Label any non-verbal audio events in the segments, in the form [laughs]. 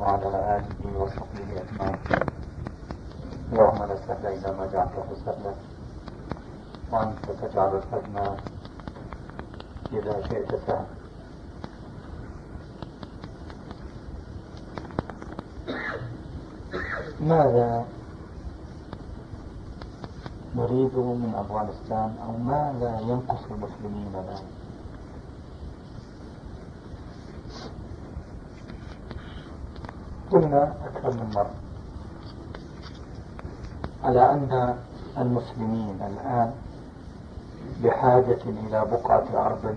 وعلى آله وصحبه أجمعين. اللهم لا سهل إلا ما جعلته سهلا. وأنت تجعل الحزن إذا شئت سهلا. ماذا نريد من أفغانستان أو ماذا ينقص المسلمين الآن؟ قلنا أكثر من مرة على أن المسلمين الآن بحاجة إلى بقعة أرض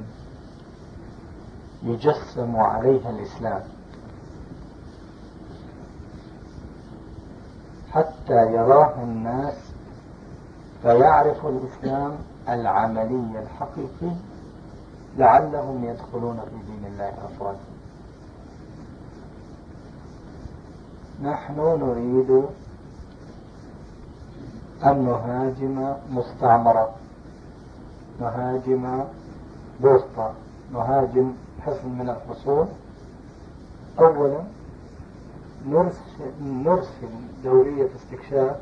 يجسم عليها الإسلام حتى يراه الناس فيعرفوا الإسلام العملي الحقيقي لعلهم يدخلون في دين الله أفواجا. نحن نريد أن نهاجم مستعمرة نهاجم بوسطة نهاجم حصن من الحصون أولا نرسل, نرسل دورية استكشاف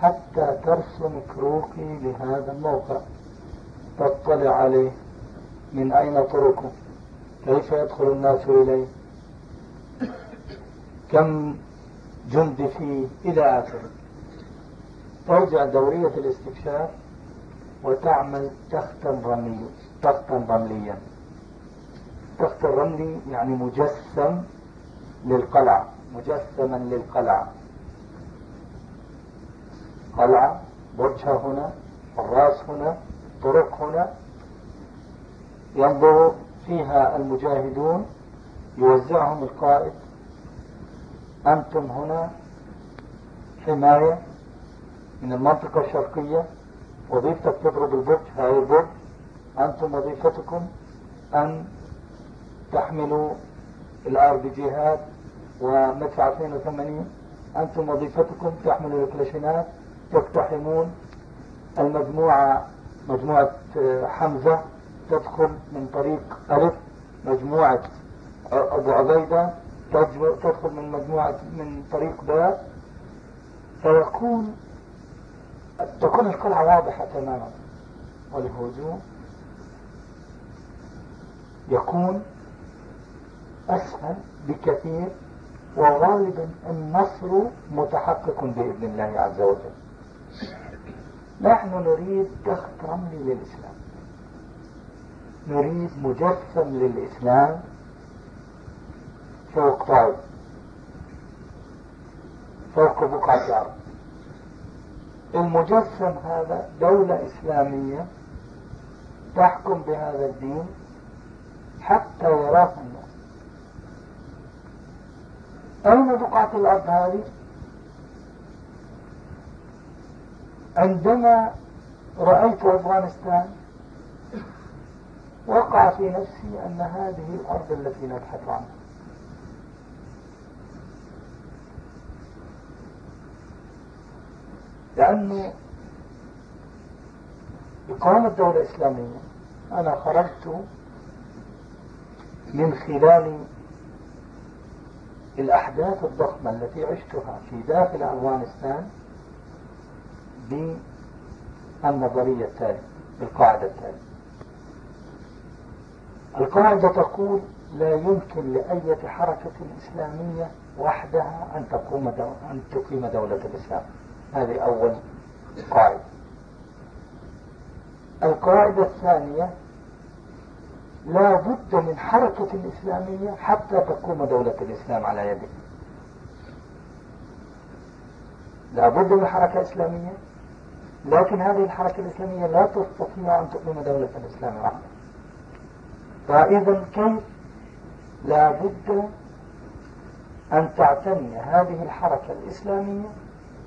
حتى ترسم كروكي لهذا الموقع. تطلع عليه من أين طرقه؟ كيف يدخل الناس إليه؟ كم جند فيه إلى آخره. ترجع دورية الاستكشاف وتعمل تختا رمليا تختا رمليا. التخت الرملي يعني مجسم للقلعة. مجسما للقلعة. قلعة برجها هنا الراس هنا طرق هنا. ينظر فيها المجاهدون يوزعهم القائد. أنتم هنا حماية من المنطقة الشرقية. وظيفتك تضرب البرج هاي البرج. أنتم وظيفتكم أن تحملوا ال RPG ات ومدفع 82 أنتم وظيفتكم تحملوا الكلاشينات تقتحمون المجموعة مجموعة حمزة تدخل من طريق ألف مجموعة أبو عبيدة تدخل من مجموعة من طريق باء فيكون تكون القلعة واضحة تماما. والهجوم يكون أسهل بكثير وغالبا النصر متحقق بإذن الله عز وجل. نحن نريد تخت رملي للإسلام. نريد مجسم للإسلام. فوق طائف فوق بقعة أرض المجسم هذا دولة إسلامية تحكم بهذا الدين حتى يراه الناس أين بقعة الأرض هذه عندما رأيت أفغانستان وقع في نفسي أن هذه الأرض التي نبحث عنها. لأنه إقامة دولة إسلامية. أنا خرجت من خلال الأحداث الضخمة التي عشتها في داخل أفغانستان بالنظرية التالية بالقاعدة التالية. القاعدة تقول لا يمكن لأية حركة إسلامية وحدها أن تقوم أن تقيم دولة الإسلام. هذه أول قاعدة. القاعدة الثانية لا بد من حركة إسلامية حتى تقوم دولة الإسلام على يده لا بد من حركة إسلامية لكن هذه الحركة الإسلامية لا تستطيع أن تقيم دولة الإسلام وحدها. فإذا كيف لا بد أن تعتني هذه الحركة الإسلامية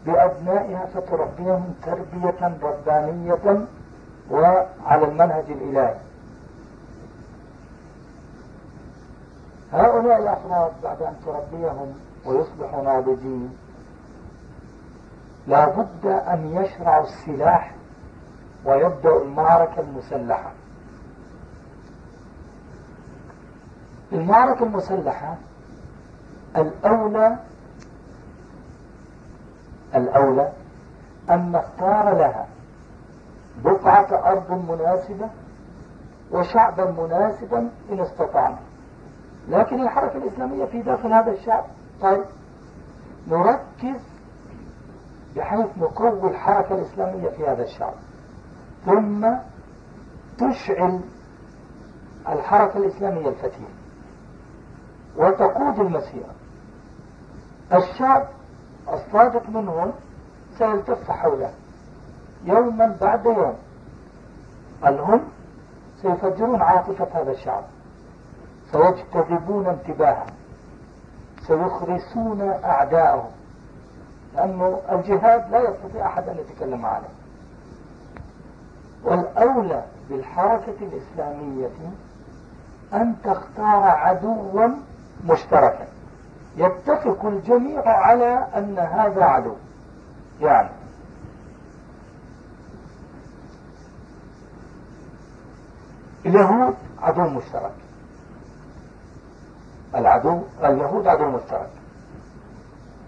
بأبنائها فتربيهم تربية ربانية وعلى المنهج الإلهي. هؤلاء الأفراد بعد أن تربيهم ويصبحوا ناضجين لا بد أن يشرعوا السلاح ويبدأوا المعركة المسلحة. المعركة المسلحة الأولى الأولى أن نختار لها بقعة أرض مناسبة وشعبا مناسبا إن استطعنا. لكن الحركة الإسلامية في داخل هذا الشعب طيب نركز بحيث نقوي الحركة الإسلامية في هذا الشعب. ثم تشعل الحركة الإسلامية الفتية. وتقود المسيرة. الشعب الصادق منهم سيلتف حوله يوما بعد يوم. الهم سيفجرون عاطفة هذا الشعب. سيجتذبون انتباهه سيخرسون أعداءهم. لأنه الجهاد لا يستطيع أحد أن يتكلم عنه. والأولى بالحركة الإسلامية أن تختار عدوا مشتركا. يتفق الجميع على أن هذا عدو. يعني اليهود عدو مشترك. العدو اليهود عدو مشترك.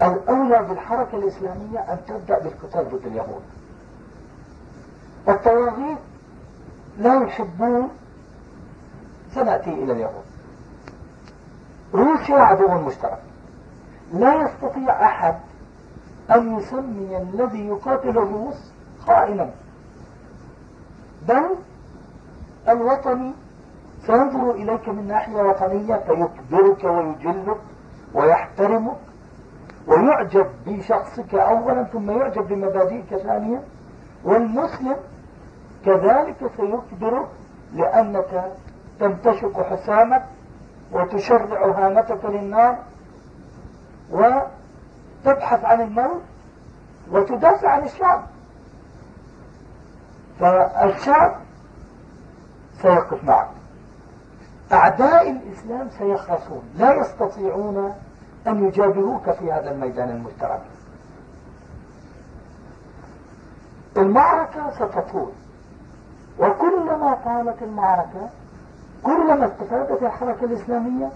الأولى بالحركة الإسلامية أن تبدأ بالقتال ضد اليهود. الطواغيت لا يحبون سنأتي إلى اليهود. روسيا عدو مشترك. لا يستطيع أحد أن يسمي الذي يقاتل الروس خائنا. بل الوطني سينظر إليك من ناحية وطنية فيكبرك ويجلك ويحترمك ويعجب بشخصك أولا ثم يعجب بمبادئك ثانيا. والمسلم كذلك سيكبرك لأنك تمتشق حسامك وتشرع هامتك للنار وتبحث عن الموت وتدافع عن الشعب فالشعب سيقف معك أعداء الإسلام سيخرسون. لا يستطيعون أن يجابهوك في هذا الميدان المشترك المعركة ستطول. وكلما طالت المعركة كلما استفادت الحركة الإسلامية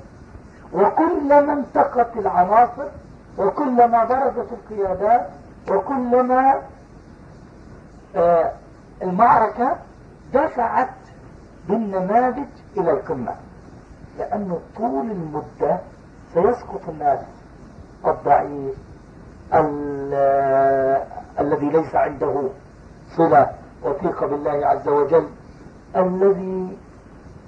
وكلما انتقت العناصر وكلما برزت القيادات وكلما آه المعركة دفعت بالنماذج إلى القمة. لأنه طول المدة سيسقط الناس الضعيف الذي ليس عنده صلة وثيقة بالله عز وجل الذي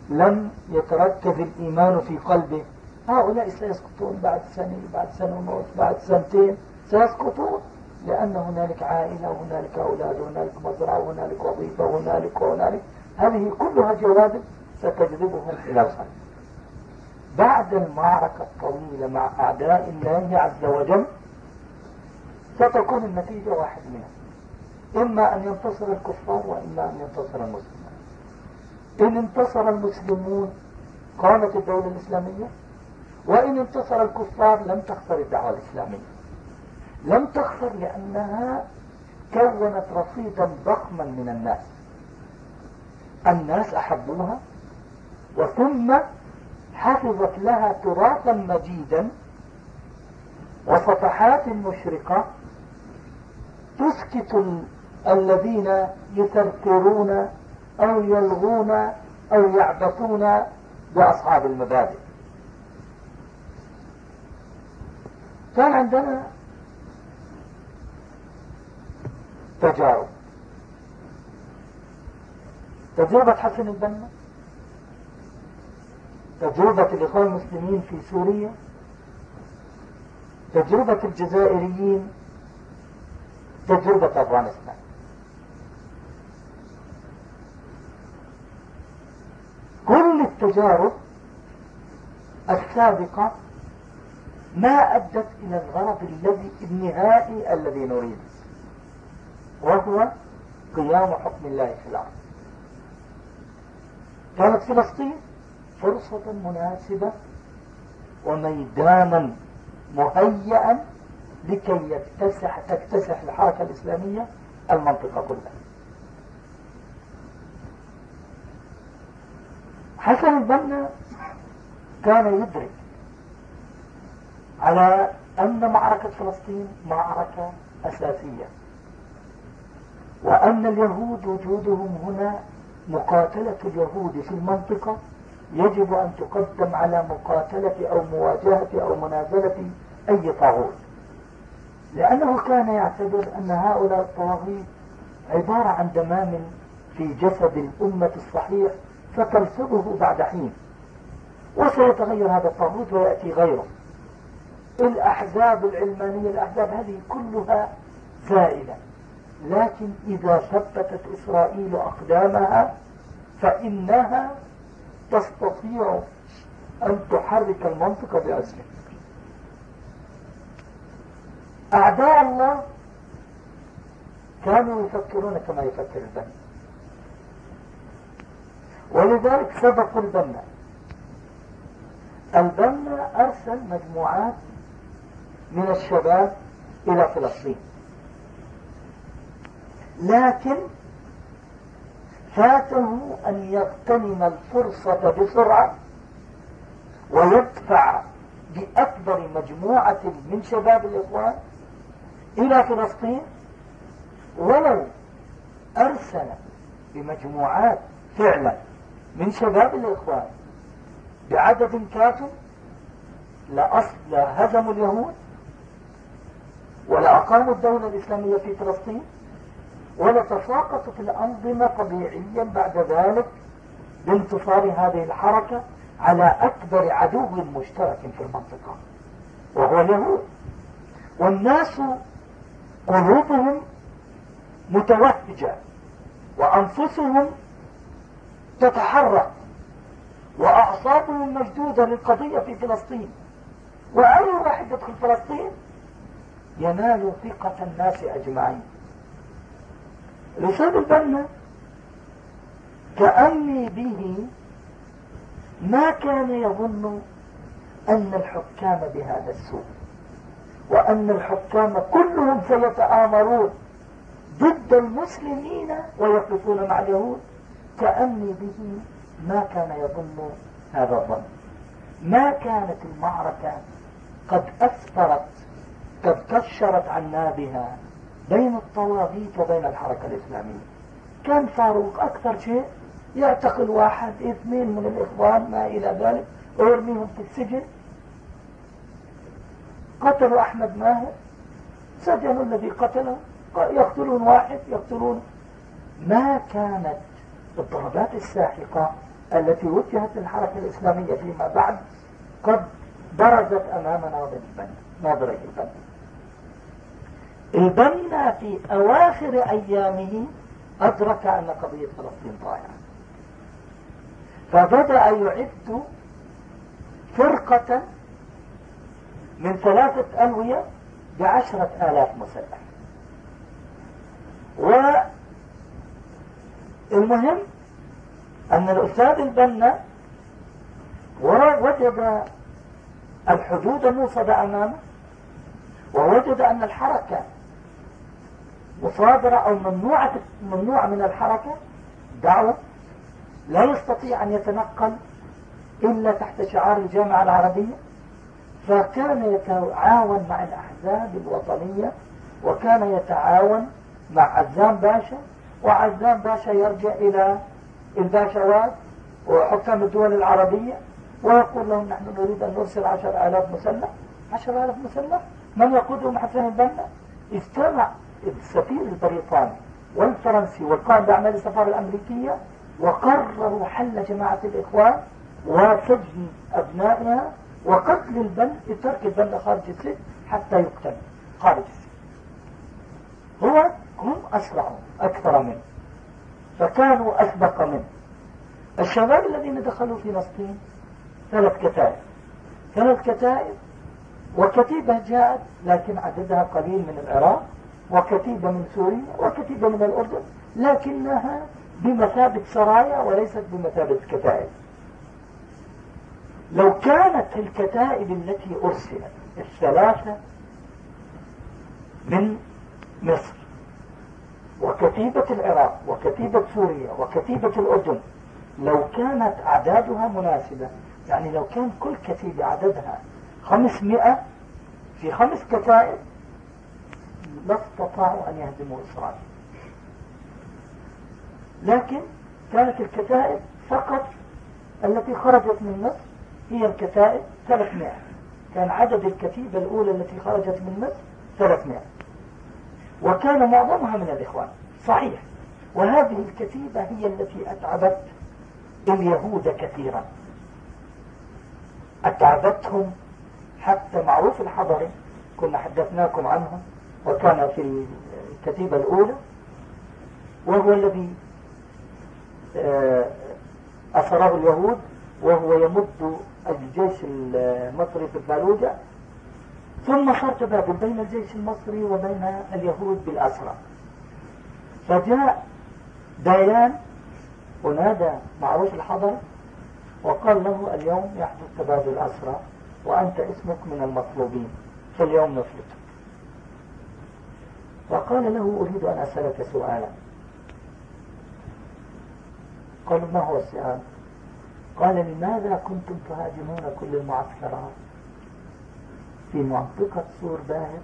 لم يتركز الإيمان في قلبه. هؤلاء سيسقطون بعد سنة بعد سنة ونص بعد سنتين. سيسقطون لأن هنالك عائلة وهنالك أولاد وهنالك مزرعة وهنالك وظيفة وهنالك وهنالك هذه كلها جوانب ستجذبهم إلى بعد المعركة الطويلة مع أعداء الله عز وجل ستكون النتيجة واحد منها إما أن ينتصر الكفار وإما أن ينتصر المسلمون. إن انتصر المسلمون قامت الدولة الإسلامية؟ وإن انتصر الكفار لم تخسر الدعوة الإسلامية. لم تخسر لأنها كونت رصيدا ضخما من الناس. الناس أحبوها وثم حفظت لها تراثا مجيدا وصفحات مشرقة تسكت الذين يثرثرون أو يلغون أو يعبثون بأصحاب المبادئ. كان عندنا تجارب. تجربة حسن البنا تجربة الإخوان المسلمين في سوريا. تجربة الجزائريين. تجربة أفغانستان. كل التجارب السابقة ما أدت إلى الغرض الذي النهائي الذي نريده وهو قيام حكم الله في الأرض. كانت فلسطين فرصة مناسبة وميدانا مهيئا لكي يكتسح تكتسح الحركة الإسلامية المنطقة كلها. حسن البنا كان يدرك على أن معركة فلسطين معركة أساسية. وأن اليهود وجودهم هنا مقاتلة اليهود في المنطقة يجب أن تقدم على مقاتلة أو مواجهة أو منازلة أي طاغوت. لأنه كان يعتبر أن هؤلاء الطواغيت عبارة عن دمام في جسد الأمة الصحيح فتلفظه بعد حين. وسيتغير هذا الطاغوت ويأتي غيره. الأحزاب العلمانية الأحزاب هذه كلها زائلة لكن إذا ثبتت إسرائيل أقدامها فإنها تستطيع أن تحرك المنطقة بأسرها أعداء الله كانوا يفكرون كما يفكر البنا. ولذلك سبقوا البنا. البنا أرسل مجموعات من الشباب إلى فلسطين. لكن فاته أن يغتنم الفرصة بسرعة ويدفع بأكبر مجموعة من شباب الإخوان إلى فلسطين ولو أرسل بمجموعات فعلا من شباب الإخوان بعدد كاف لأصل هزموا اليهود ولا أقاموا الدولة الإسلامية في فلسطين ولا تساقطت الأنظمة طبيعيا بعد ذلك بانتصار هذه الحركة على أكبر عدو مشترك في المنطقة وهو اليهود. والناس قلوبهم متوهجة وأنفسهم تتحرك وأعصابهم مشدودة للقضية في فلسطين. وأي واحد يدخل فلسطين ينال ثقة الناس أجمعين. الأستاذ البنا كأني به ما كان يظن أن الحكام بهذا السوء وأن الحكام كلهم سيتآمرون ضد المسلمين ويقفون مع اليهود كأني به ما كان يظن هذا الظن. ما كانت المعركة قد أثرت قد كشرت عنابها بين الطواغيت وبين الحركة الإسلامية. كان فاروق أكثر شيء يعتقل واحد اثنين من الإخوان ما إلى ذلك ويرميهم في السجن. قتلوا أحمد ماهر. سجنوا الذي قتله يقتلون واحد يقتلون. ما كانت الضربات الساحقة التي وجهت للحركة الإسلامية فيما بعد قد برزت أمام ناظر البنا ناظري البنا البنا في أواخر أيامه أدرك أن قضية فلسطين ضائعة فبدأ يعد فرقة من ثلاثة ألوية بعشرة آلاف مسلح. والمهم أن الأستاذ البنا وجد الحدود موصدة أمامه ووجد أن الحركة مصادرة أو ممنوعة ممنوع من الحركة دعوة. لا يستطيع أن يتنقل إلا تحت شعار الجامعة العربية. فكان يتعاون مع الأحزاب الوطنية وكان يتعاون مع عزام باشا وعزام باشا يرجع إلى الباشوات وحكام الدول العربية ويقول لهم نحن نريد أن نرسل عشر آلاف مسلح. عشر آلاف مسلح؟ من يقودهم حسن البنا؟ اجتمع السفير البريطاني والفرنسي والقائد بأعمال السفارة الأمريكية وقرروا حل جماعة الإخوان وسجن أبنائها وقتل البن بترك البن خارج السجن حتى يقتل. خارج السجن. هو هم أسرعوا أكثر منه. فكانوا أسبق منه. الشباب الذين دخلوا فلسطين ثلاث كتائب. ثلاث كتائب وكتيبة جاءت لكن عددها قليل من العراق. وكتيبة من سوريا وكتيبة من الأردن لكنها بمثابة سرايا وليست بمثابة كتائب. لو كانت الكتائب التي أرسلت الثلاثة من مصر وكتيبة العراق وكتيبة سوريا وكتيبة الأردن لو كانت أعدادها مناسبة يعني لو كان كل كتيبة عددها خمسمائة في خمس كتائب لا استطاعوا أن يهزموا إسرائيل. لكن كانت الكتائب فقط التي خرجت من مصر هي الكتائب 300 كان عدد الكتيبة الأولى التي خرجت من مصر 300 وكان معظمها من الإخوان. صحيح. وهذه الكتيبة هي التي أتعبت اليهود كثيرا. أتعبتهم حتى معروف الحضري كنا حدثناكم عنه وكان في الكتيبة الأولى وهو الذي آه، أسره اليهود وهو يمد الجيش المصري في الفالوجة ثم صار تبادل بين الجيش المصري وبين اليهود بالأسرى. فجاء دايان ونادى معروف الحضر وقال له اليوم يحدث تبادل أسرى وأنت اسمك من المطلوبين فاليوم نفلتك وقال له أريد أن أسألك سؤالا. قال ما هو السؤال؟ قال لماذا كنتم تهاجمون كل المعسكرات؟ في منطقة سور باهر؟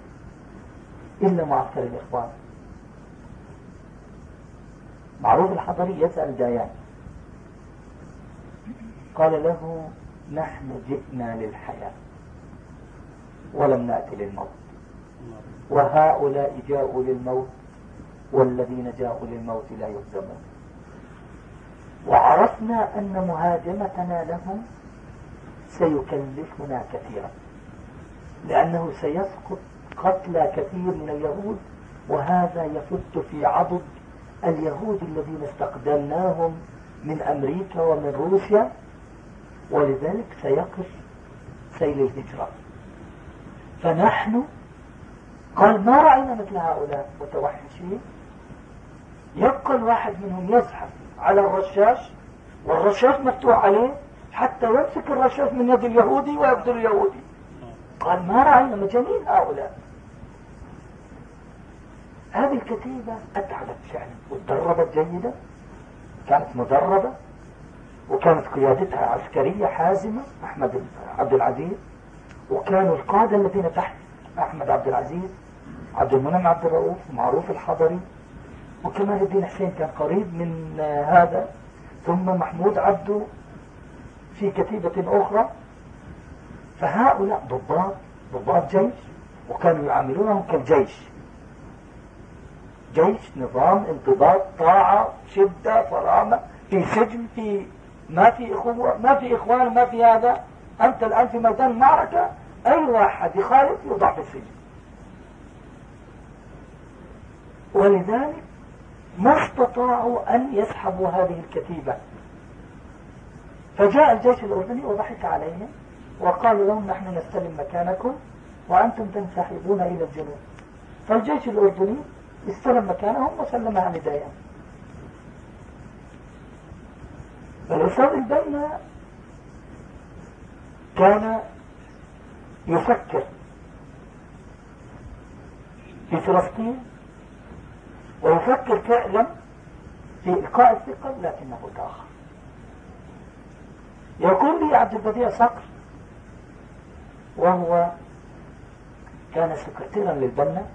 إلا معسكر الإخوان. معروف الحضري يسأل دايان قال له نحن جئنا للحياة ولم نأتي للموت. وهؤلاء جاءوا للموت والذين جاءوا للموت لا يهزمون وعرفنا أن مهاجمتنا لهم سيكلفنا كثيرا لأنه سيسقط قتلى كثير من اليهود وهذا يفت في عضد اليهود الذين استقدمناهم من أمريكا ومن روسيا ولذلك سيقف سيل الهجرة. فنحن قال ما رأينا مثل هؤلاء متوحشين يبقى الواحد منهم يزحف على الرشاش والرشاش مفتوح عليه حتى يمسك الرشاش من يد اليهودي ويقتل اليهودي. قال ما رأينا مجانين هؤلاء. هذه الكتيبة أتعبت فعلا وتدربت جيدا كانت مدربة وكانت قيادتها عسكرية حازمة أحمد عبد العزيز وكانوا القادة الذين تحت أحمد عبد العزيز عبد المنعم عبد الرؤوف معروف الحضري وكمال الدين حسين كان قريب من هذا ثم محمود عبده في كتيبة أخرى. فهؤلاء ضباط ضباط جيش وكانوا يعاملونهم كالجيش. جيش نظام انضباط طاعة شدة فرامة في سجن في ما في إخوة ما في إخوان ما في هذا. أنت الآن في ميدان معركة اي واحد يخالف يوضع في السجن. ولذلك ما استطاعوا أن يسحبوا هذه الكتيبة. فجاء الجيش الأردني وضحك عليهم وقال لهم نحن نستلم مكانكم وأنتم تنسحبون إلى الجنوب. فالجيش الأردني استلم مكانهم وسلمها لديان فالأستاذ البنا كان يفكر. في فلسطين ويفكر فعلا في إلقاء الثقل لكنه تأخر. يقول لي عبد البديع صقر وهو كان سكرتيرا للبنا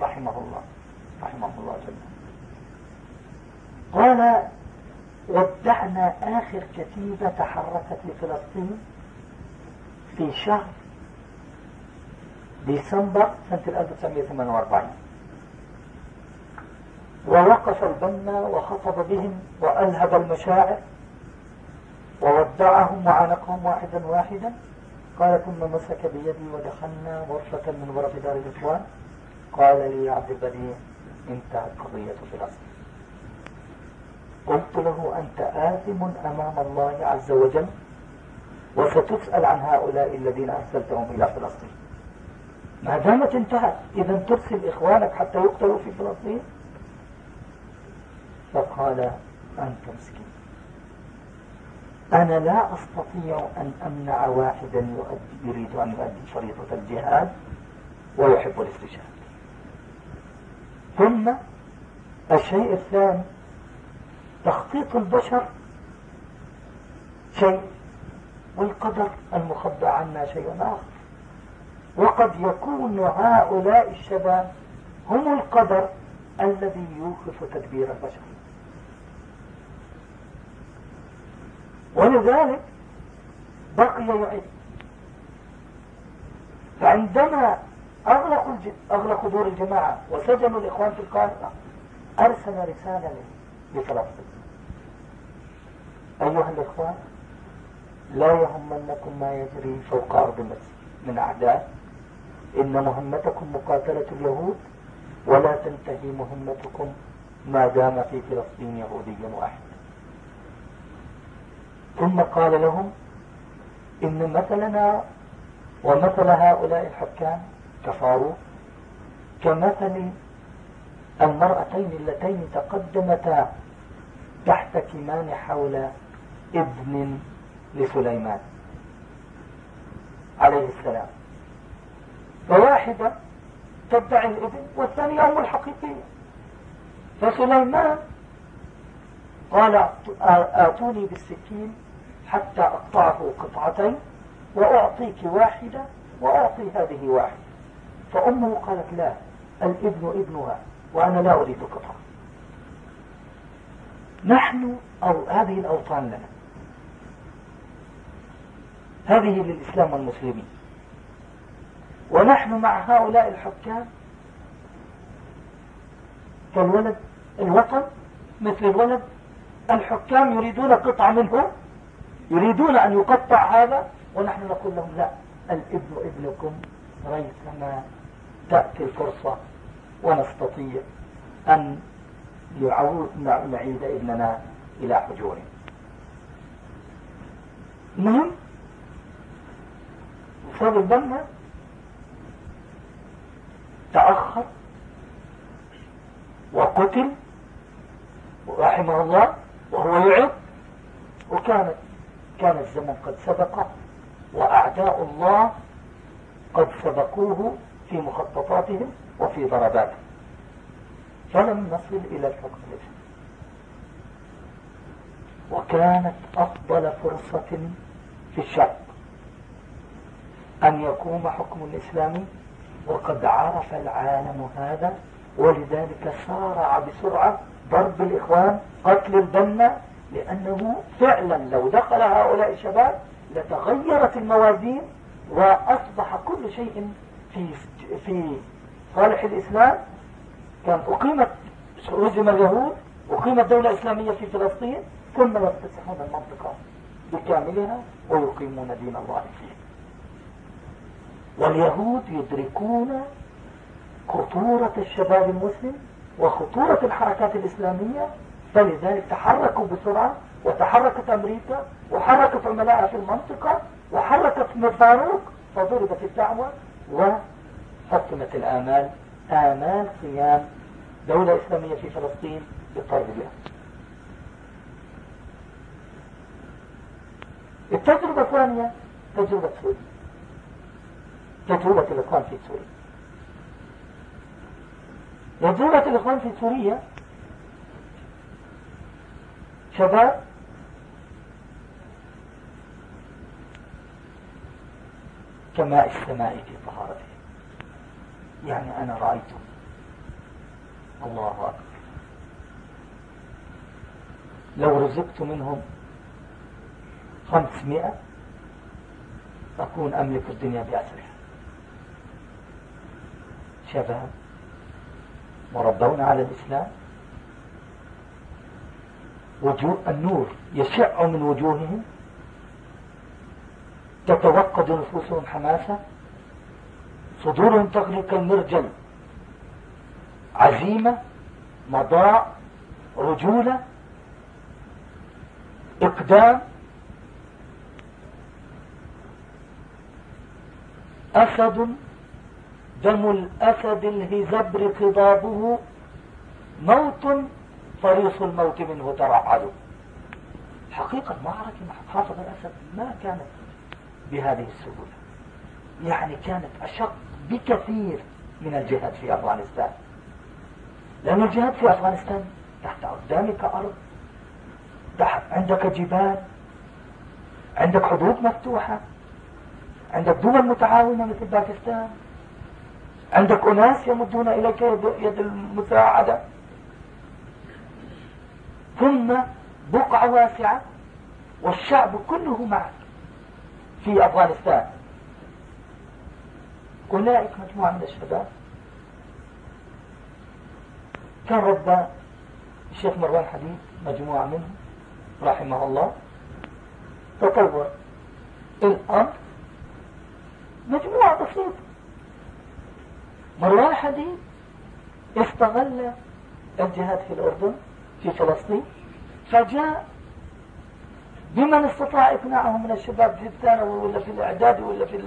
رحمه الله رحمه الله جل قال ودعنا آخر كتيبة تحركت لفلسطين في شهر ديسمبر سنة 1948 ووقف البنا وخطب بهم وألهب المشاعر وودعهم وعانقهم واحدا واحدا. قال ثم مسك بيدي ودخلنا غرفة من غرف دار الإخوان. قال لي يا عبد البديع انتهت قضية فلسطين. قلت له أنت آثم أمام الله عز وجل وستسأل عن هؤلاء الذين أرسلتهم إلى فلسطين. ما دامت انتهت إذا ترسل إخوانك حتى يقتلوا في فلسطين. فقال أنت مسكين. أنا لا أستطيع أن أمنع واحدا يريد أن يؤدي شريطة الجهاد ويحب الاستشهاد. ثم الشيء الثاني تخطيط البشر شيء والقدر المخبى عنا شيء آخر. وقد يكون هؤلاء الشباب هم القدر الذي يوقف تدبير البشر. ولذلك بقي يعد فعندما أغلقوا أغلقوا دور الجماعة وسجنوا الإخوان في القاهرة أرسل رسالة لفلسطين أيها الإخوان لا يهمنكم ما يجري فوق أرض مصر من أعداء إن مهمتكم مقاتلة اليهود ولا تنتهي مهمتكم ما دام في فلسطين يهودي واحد. ثم قال لهم إن مثلنا ومثل هؤلاء الحكام كفاروق كمثل المرأتين اللتين تقدمتا تحت كمان حول ابن لسليمان عليه السلام. فواحدة تدعي الابن والثانية أم الحقيقية فسليمان قال آتوني بالسكين حتى أقطعه قطعتين وأعطيك واحدة وأعطي هذه واحدة. فأمه قالت لا الإبن ابنها وأنا لا أريد قطعة. نحن أو هذه الأوطان لنا. هذه للإسلام والمسلمين. ونحن مع هؤلاء الحكام كالولد الوطن مثل الولد الحكام يريدون قطعة منه يريدون أن يقطع هذا ونحن نقول لهم لا الإبن إبنكم ريثما تأتي الفرصة ونستطيع أن يعود نعيد إبننا إلى حجوره المهم صار البنا تأخر وقتل رحمه الله وهو يعب وكانت كان الزمن قد سبقه وأعداء الله قد سبقوه في مخططاتهم وفي ضرباتهم. فلم نصل إلى الحكم. الإسلامي وكانت أفضل فرصة في الشرق أن يقوم حكم الإسلامي وقد عرف العالم هذا ولذلك سارع بسرعة ضرب الإخوان قتل البنا لأنه فعلا لو دخل هؤلاء الشباب لتغيرت الموازين وأصبح كل شيء في في صالح الإسلام. كان أقيمت هزم اليهود أقيمت دولة إسلامية في فلسطين ثم يفتتحون المنطقة بكاملها ويقيمون دين الله فيها. واليهود يدركون خطورة الشباب المسلم وخطورة الحركات الإسلامية فلذلك تحركوا بسرعة وتحركت أمريكا وحركت عملائها في المنطقة وحركت فاروق فضربت الدعوة وحكمت الآمال آمال قيام دولة إسلامية في فلسطين بالطرد بها. التجربة الثانية تجربة سوريا تجربة الإخوان في سوريا. تجربة الإخوان في سوريا شباب كماء السماء في طهارته يعني أنا رأيته الله أكبر. لو رزقت منهم خمسمائة أكون أملك الدنيا بأسرها شباب مربون على الإسلام. وجوه النور يشع من وجوههم. تتوقد نفوسهم حماسة. صدورهم تغلي كالمرجل عزيمة مضاء رجولة إقدام. أسد دم الأسد الهزبر خضابه موت فريص الموت منه ترعد. حقيقة معركة مع حافظ الأسد ما كانت بهذه السهولة. يعني كانت أشق بكثير من الجهاد في أفغانستان. لأن الجهاد في أفغانستان تحت قدامك أرض تحت عندك جبال عندك حدود مفتوحة عندك دول متعاونة مثل باكستان. عندك أناس يمدون إليك يد المساعدة. ثم بقعة واسعة والشعب كله معك في أفغانستان. أولئك مجموعة من الشباب. كان ربى الشيخ مروان حديد مجموعة منهم رحمه الله. تطور الأمر. مجموعة بسيطة. حديد استغل الجهاد في الأردن في فلسطين فجاء بمن استطاع إقناعه من الشباب في الثانوي ولا في الإعدادي ولا في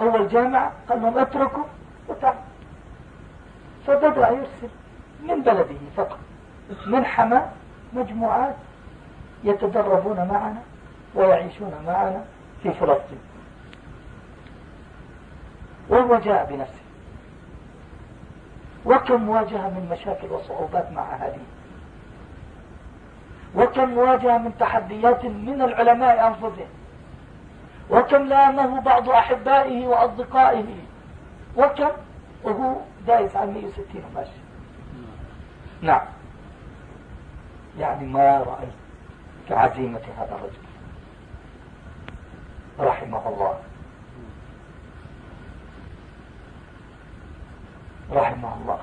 أول جامعة قال لهم اتركوا وتعالوا فبدأ يرسل من بلده فقط من حماة مجموعات يتدربون معنا ويعيشون معنا في فلسطين. وهو جاء بنفسه. وكم واجه من مشاكل وصعوبات مع هذه وكم واجه من تحديات من العلماء أنفسهم. وكم لامه بعض أحبائه وأصدقائه. وكم؟ وهو دايس على 160 وماشي. نعم. يعني ما رأيت كعزيمة هذا الرجل. رحمه الله. رحمه الله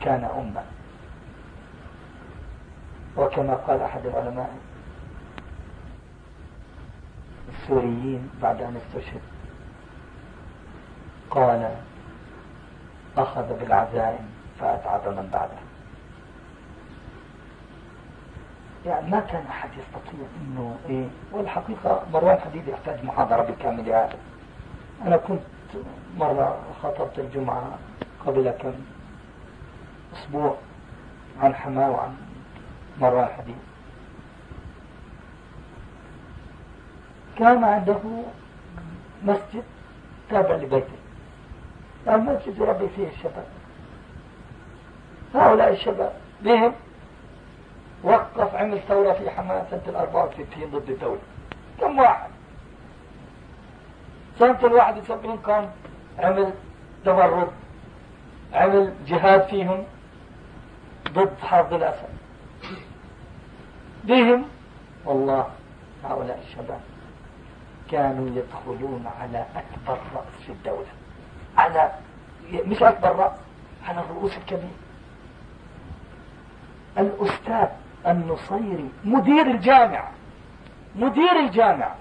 كان أمة. وكما قال أحد العلماء السوريين بعد أن استشهد قال أخذ بالعزائم فأتعب من بعده. يعني ما كان أحد يستطيع أنه إيه والحقيقة مروان حديد يحتاج محاضرة بالكامل هذا أنا كنت مرة خطبت الجمعة قبل كم؟ أسبوع. عن حماه وعن مروان حديد كان عنده مسجد تابع لبيته. المسجد يربي فيه الشباب. هؤلاء الشباب بهم وقف عمل ثورة في حماة سنة ال 64 ضد الدولة. كم واحد؟ سنة ال 71 كان عمل تمرد عمل جهاد فيهم ضد حرب الأسد. بهم والله هؤلاء الشباب كانوا يدخلون على أكبر رأس في الدولة. على مش أكبر رأس على الرؤوس الكبيرة الأستاذ النصيري مدير الجامعة مدير الجامعة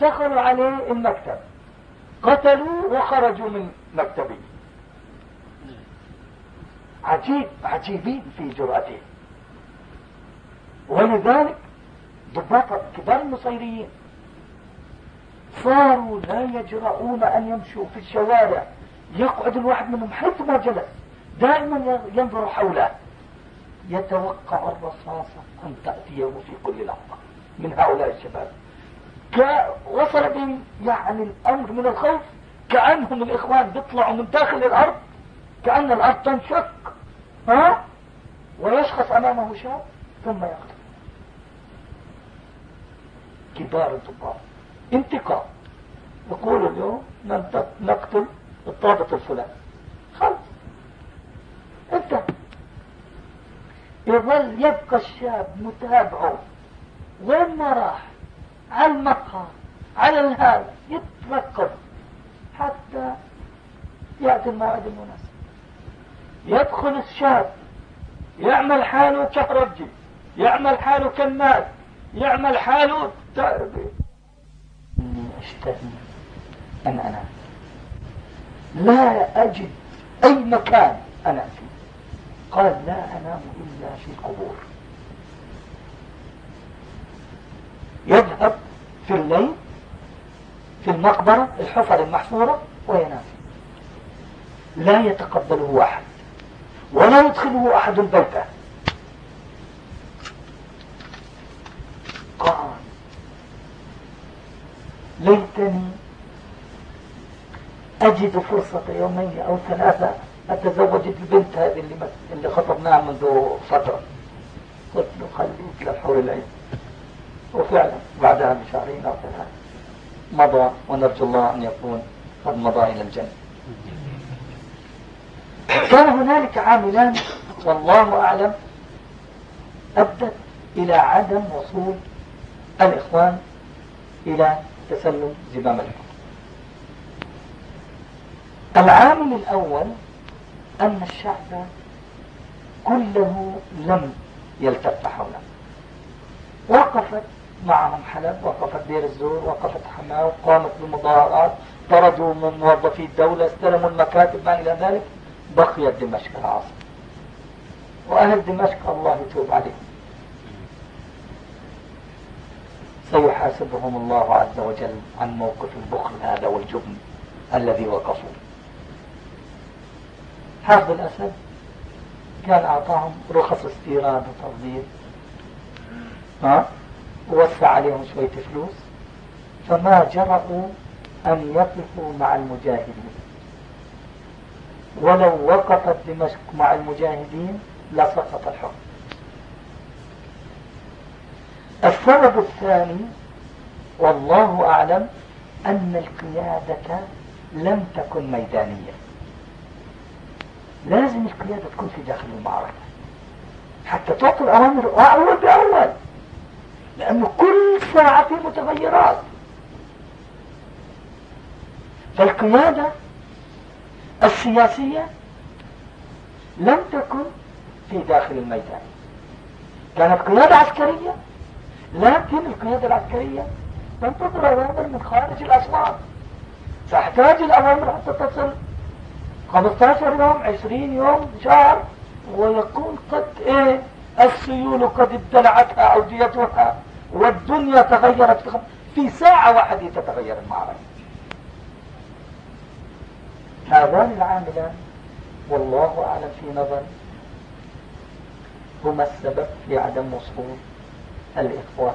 دخلوا عليه المكتب. قتلوا وخرجوا من مكتبه. عجيب عجيبين في جرأتهم ولذلك ضباط كبار النصيريين صاروا لا يجرؤون أن يمشوا في الشوارع. يقعد الواحد منهم حيث ما جلس دائما ينظر حوله. يتوقع الرصاصة أن تأتيه في كل لحظة من هؤلاء الشباب. وصل بهم يعني الأمر من الخوف كأنهم الإخوان بيطلعوا من داخل الأرض كأن الأرض تنشق ها؟ ويشخص أمامه شاب ثم يقتل. كبار الضباط انتقام. يقول اليوم نقتل الضابط الفلاني خلص. انتهى. يظل يبقى الشاب متابعه. وين ما راح. على المقهى على الهذا يترقب حتى يأتي الموعد المناسب. يدخل الشاب يعمل حاله كهرجي يعمل حاله كالناس يعمل حاله إني أشتهي أن أنام لا أجد أي مكان أنا فيه. قال لا أنام إلا في القبور. يذهب في الليل في المقبرة الحفر المحفورة وينام. لا يتقبله أحد. ولا يدخله أحد بيته قال ليتني أجد فرصة يومين أو ثلاثة أتزوجت البنت هذه اللي اللي خطبناها منذ فترة. قلت له خليك للحور العين. وفعلا بعدها بشهرين أو ثلاثة مضى ونرجو الله أن يكون قد مضى إلى الجنة. كان هنالك عاملان والله أعلم أدت إلى عدم وصول الإخوان إلى تسلم زمام الحكم. العامل الأول أن الشعب كله لم يلتف حوله. وقفت معهم حلب وقفت دير الزور وقفت حماة وقامت بمظاهرات طردوا من موظفي الدولة استلموا المكاتب ما إلى ذلك. بقيت دمشق. العاصمة وأهل دمشق الله يتوب عليهم سيحاسبهم الله عز وجل عن موقف البخل هذا والجبن الذي وقفوا. حافظ الأسد كان أعطاهم رخص استيراد وتصدير ها؟ ووسع عليهم شوية فلوس. فما جرؤوا أن يقفوا مع المجاهدين. ولو وقفت دمشق مع المجاهدين لسقط الحكم. السبب الثاني والله أعلم أن القيادة لم تكن ميدانية. لازم القيادة تكون في داخل المعركة. حتى تعطي الأوامر أول بأول. لأنه كل ساعة في متغيرات. فالقيادة السياسية لم تكن في داخل الميدان. كانت قيادة عسكرية لكن القيادة العسكرية تنتظر أوامر من خارج الأسوار تحتاج الأوامر حتى تصل 15 يوم 20 يوم شهر ويكون قد إيه؟ السيول قد ابتلعتها أوديتها والدنيا تغيرت في ساعة واحدة تتغير المعركة. هذان العاملان. والله أعلم في نظري. هما السبب في عدم وصول الإخوان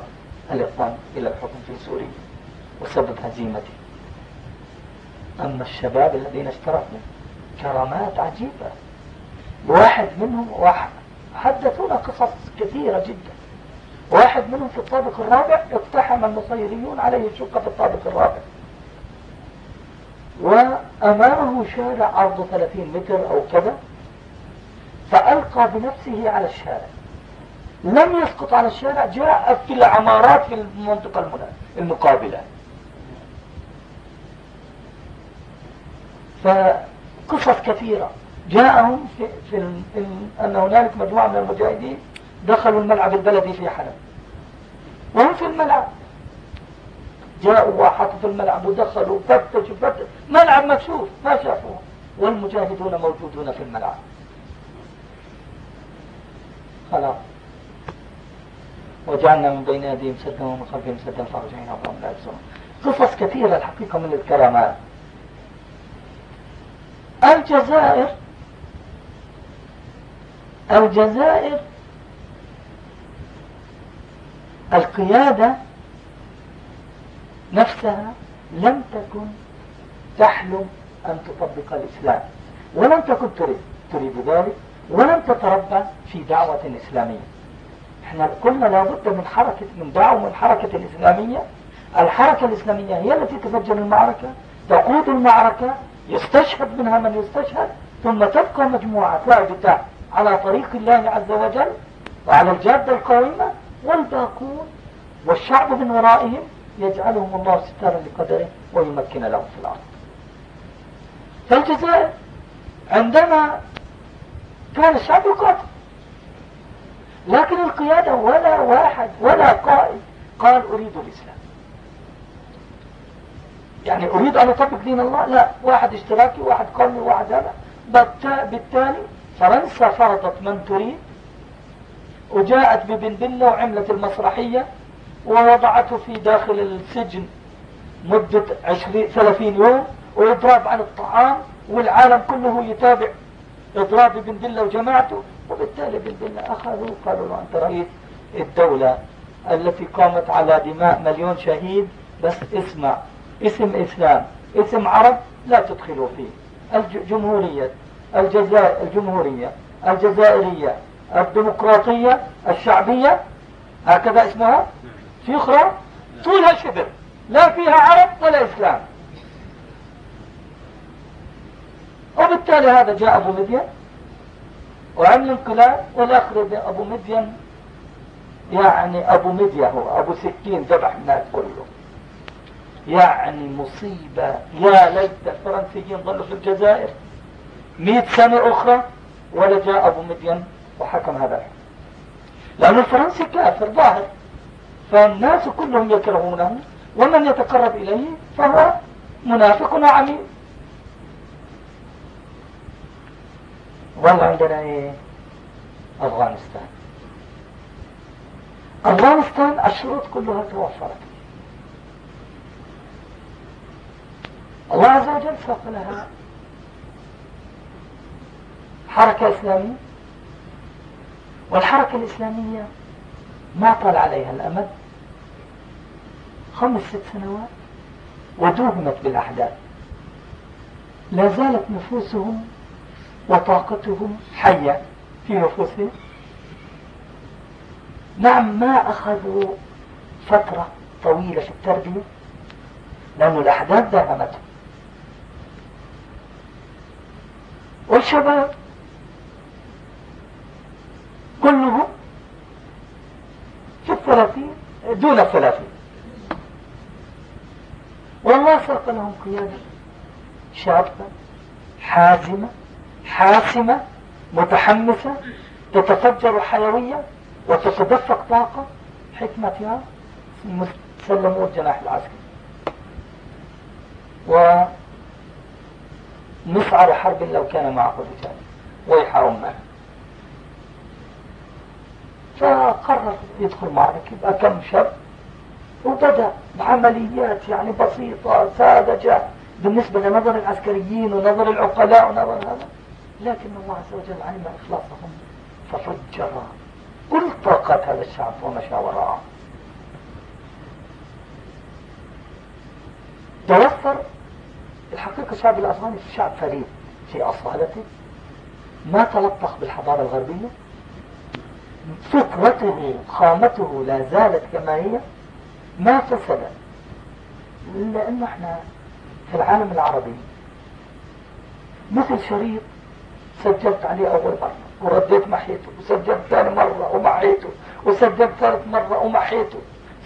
الإخوان إلى الحكم في سوريا وسبب هزيمته أما الشباب الذين اشتركوا كرامات عجيبة. واحد منهم واحد. حدثونا قصص كثيرة جدا. واحد منهم في الطابق الرابع اقتحم النصيريون عليه الشقة في الطابق الرابع. وأمامه شارع عرضه 30 متر أو كذا فألقى بنفسه على الشارع. لم يسقط على الشارع جاء في العمارات في المنطقة المقابلة. فقصص كثيرة. جاءهم في, في أن هنالك مجموعة من المجاهدين دخلوا الملعب البلدي في حلب. وهم في الملعب. جاءوا وحطوا في الملعب ودخلوا فتشوا فتشوا ملعب مكشوف ما شافوه. والمجاهدون موجودون في الملعب. خلاص. وجعلنا من بين أيديهم سدا ومن خلفهم سدا فرجعنا فهم لا يبصرون. قصص كثيرة الحقيقة من الكرامات الجزائر الجزائر القيادة نفسها لم تكن تحلم أن تطبق الإسلام. ولم تكن تريد تريد ذلك ولم تتربى في دعوة إسلامية. إحنا قلنا لابد من حركة من دعوة من حركة الإسلامية الحركة الإسلامية هي التي تفجر المعركة تقود المعركة يستشهد منها من يستشهد ثم تبقى مجموعة ثابتة على طريق الله عز وجل وعلى الجادة القويمة والباقون والشعب من ورائهم يجعلهم الله ستارا لقدره ويمكن لهم في الأرض. فالجزائر عندما كان الشعب يقاتل. لكن القيادة ولا واحد ولا قائد قال أريد الإسلام. يعني أريد أن أطبق دين الله؟ لا. واحد اشتراكي واحد قومي واحد هذا. بالتالي فرنسا فرضت من تريد. وجاءت ببن وعملت المسرحية. ووضعته في داخل السجن مدة عشرين ثلاثين يوم وإضراب عن الطعام والعالم كله يتابع إضراب بن وجماعته وبالتالي بن أخذوا قالوا له أنت رئيس الدولة التي قامت على دماء مليون شهيد بس اسمع اسم إسلام اسم عرب لا تدخلوا فيه. الجمهورية الجزائر الجمهورية الجزائرية الديمقراطية الشعبية هكذا اسمها؟ في أخرى طولها شبر لا فيها عرب ولا إسلام. وبالتالي هذا جاء أبو مدين وعمل انقلاب والآخر أبو مدين. يعني أبو مدية هو أبو سكين ذبح الناس كله يعني مصيبة يا ليت الفرنسيين ظلوا في الجزائر. مئة سنة أخرى ولا جاء أبو مدين وحكم هذا لأن الفرنسي كافر ظاهر. فالناس كلهم يكرهونه ومن يتقرب إليه فهو منافق وعميل ولا عندنا إيه؟ أفغانستان. أفغانستان الشروط كلها توفرت. الله عز وجل ساق لها حركة إسلامية. والحركة الإسلامية ما طال عليها الأمد. خمس ست سنوات ودوهمت بالأحداث. لا زالت نفوسهم وطاقتهم حية في نفوسهم. نعم ما أخذوا فترة طويلة في التربية لأن الأحداث داهمتهم. والشباب كلهم في الثلاثين دون الثلاثين. والله ساق لهم قيادة شابة حازمة حاسمة متحمسة تتفجر حيوية وتتدفق طاقة. حكمتها سلموا الجناح العسكري. ونسعى لحرب لو كان معه رجال ويح أمه فقرر يدخل معركة. يبقى كم شاب وبدأ بعمليات يعني بسيطة ساذجة بالنسبة لنظر العسكريين ونظر العقلاء ونظر هذا. لكن الله عز وجل علم إخلاصهم ففجر كل طاقات هذا الشعب ومشى وراءه. توفر الحقيقة الشعب الأفغاني شعب فريد في أصالته. ما تلطخ بالحضارة الغربية. فطرته خامته لا زالت كما هي ما فسد لأنه إحنا في العالم العربي مثل شريط سجلت عليه أول مرة ورديت محيته وسجلت ثاني مرة ومحيته وسجلت ثالث مرة ومحيته.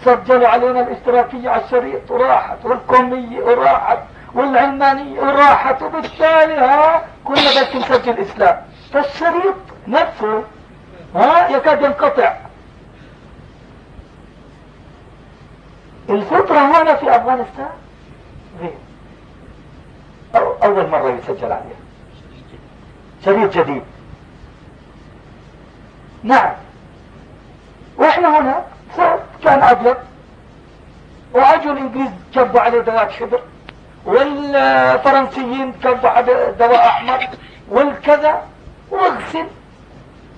سجلوا علينا الاشتراكية على الشريط وراحت والقومية وراحت والعلمانية وراحت وبالتالي ها كنا بس نسجل إسلام. فالشريط نفسه ها يكاد ينقطع. الفترة هنا في أفغانستان؟ غير أول مرة يسجل عليها. شريط جديد. نعم. وإحنا هنا كان ابيض واجوا الانجليز كبوا عليه دواء شبر والفرنسيين كبوا عليه دواء أحمر والكذا. واغسل.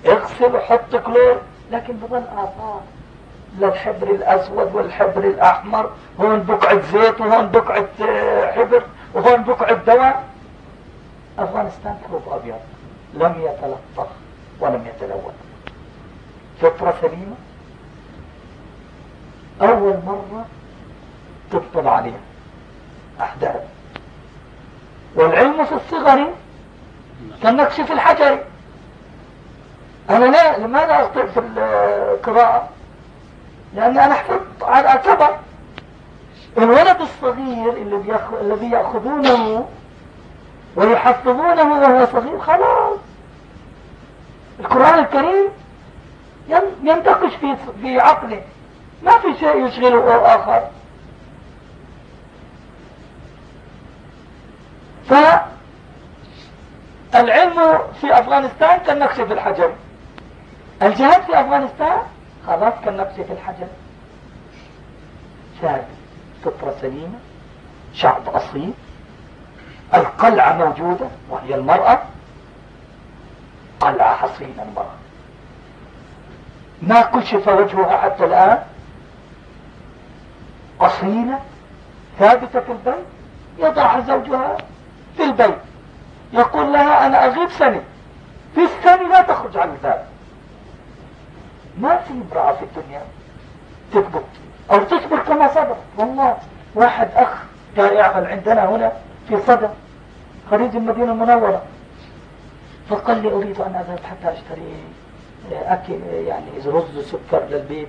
اغسل وحط كلور. لكن بظل آثار. للحبر الأسود والحبر الأحمر هون بقعة زيت وهون بقعة حبر وهون بقعة دواء أفغانستان كروب أبيض لم يتلطخ ولم يتلون. فطرة سليمة؟ أول مرة تبطل عليها أحداث. والعلم في الصغر كالنقش في الحجر. أنا لا لماذا أخطئ في القراءة؟ لأني أنا حفظت على كبر الولد الصغير الذي يأخذونه ويحفظونه وهو صغير خلاص. القرآن الكريم ينتقش في في عقله. ما في شيء يشغله آخر. فالعلم في أفغانستان كالنقش في الحجر. الجهاد في أفغانستان خلاص كالنقش في الحجر. شاب فطرة سليمة شعب أصيل القلعة موجودة وهي المرأة. قلعة حصينة المرأة. ما كشف وجهها حتى الآن. أصيلة ثابتة في البيت يضعها زوجها في البيت. يقول لها أنا أغيب سنة. في السنة لا تخرج عن الباب. ما في امرأة في الدنيا. تثبت أو تصبر كما صبرت والله واحد أخ جاء يعمل عندنا هنا في صدى خريج المدينة المنورة. فقال لي أريد أن أذهب حتى أشتري أكل يعني رز وسكر للبيت.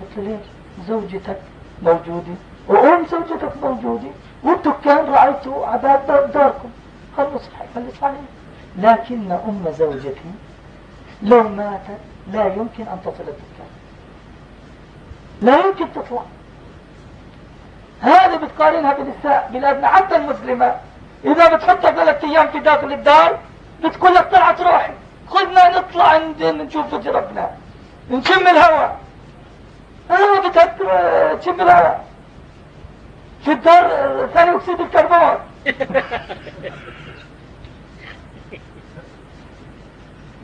قلت له ليش؟ زوجتك موجودة. وأم زوجتك موجودة. والدكان رأيته عباد داركم. قال له صحيح قال لكن أم زوجتي لو ماتت لا يمكن أن تصل الدكان لا يمكن تطلع. هذه بتقارنها بلادنا حتى المسلمات إذا بتحطها ثلاث أيام في داخل الدار بتقول لك طلعت روحي. خذنا نطلع نشوف وجه ربنا. نشم الهواء أنا بتهكر تشم الهواء في الدار ثاني أكسيد الكربون. [laughs]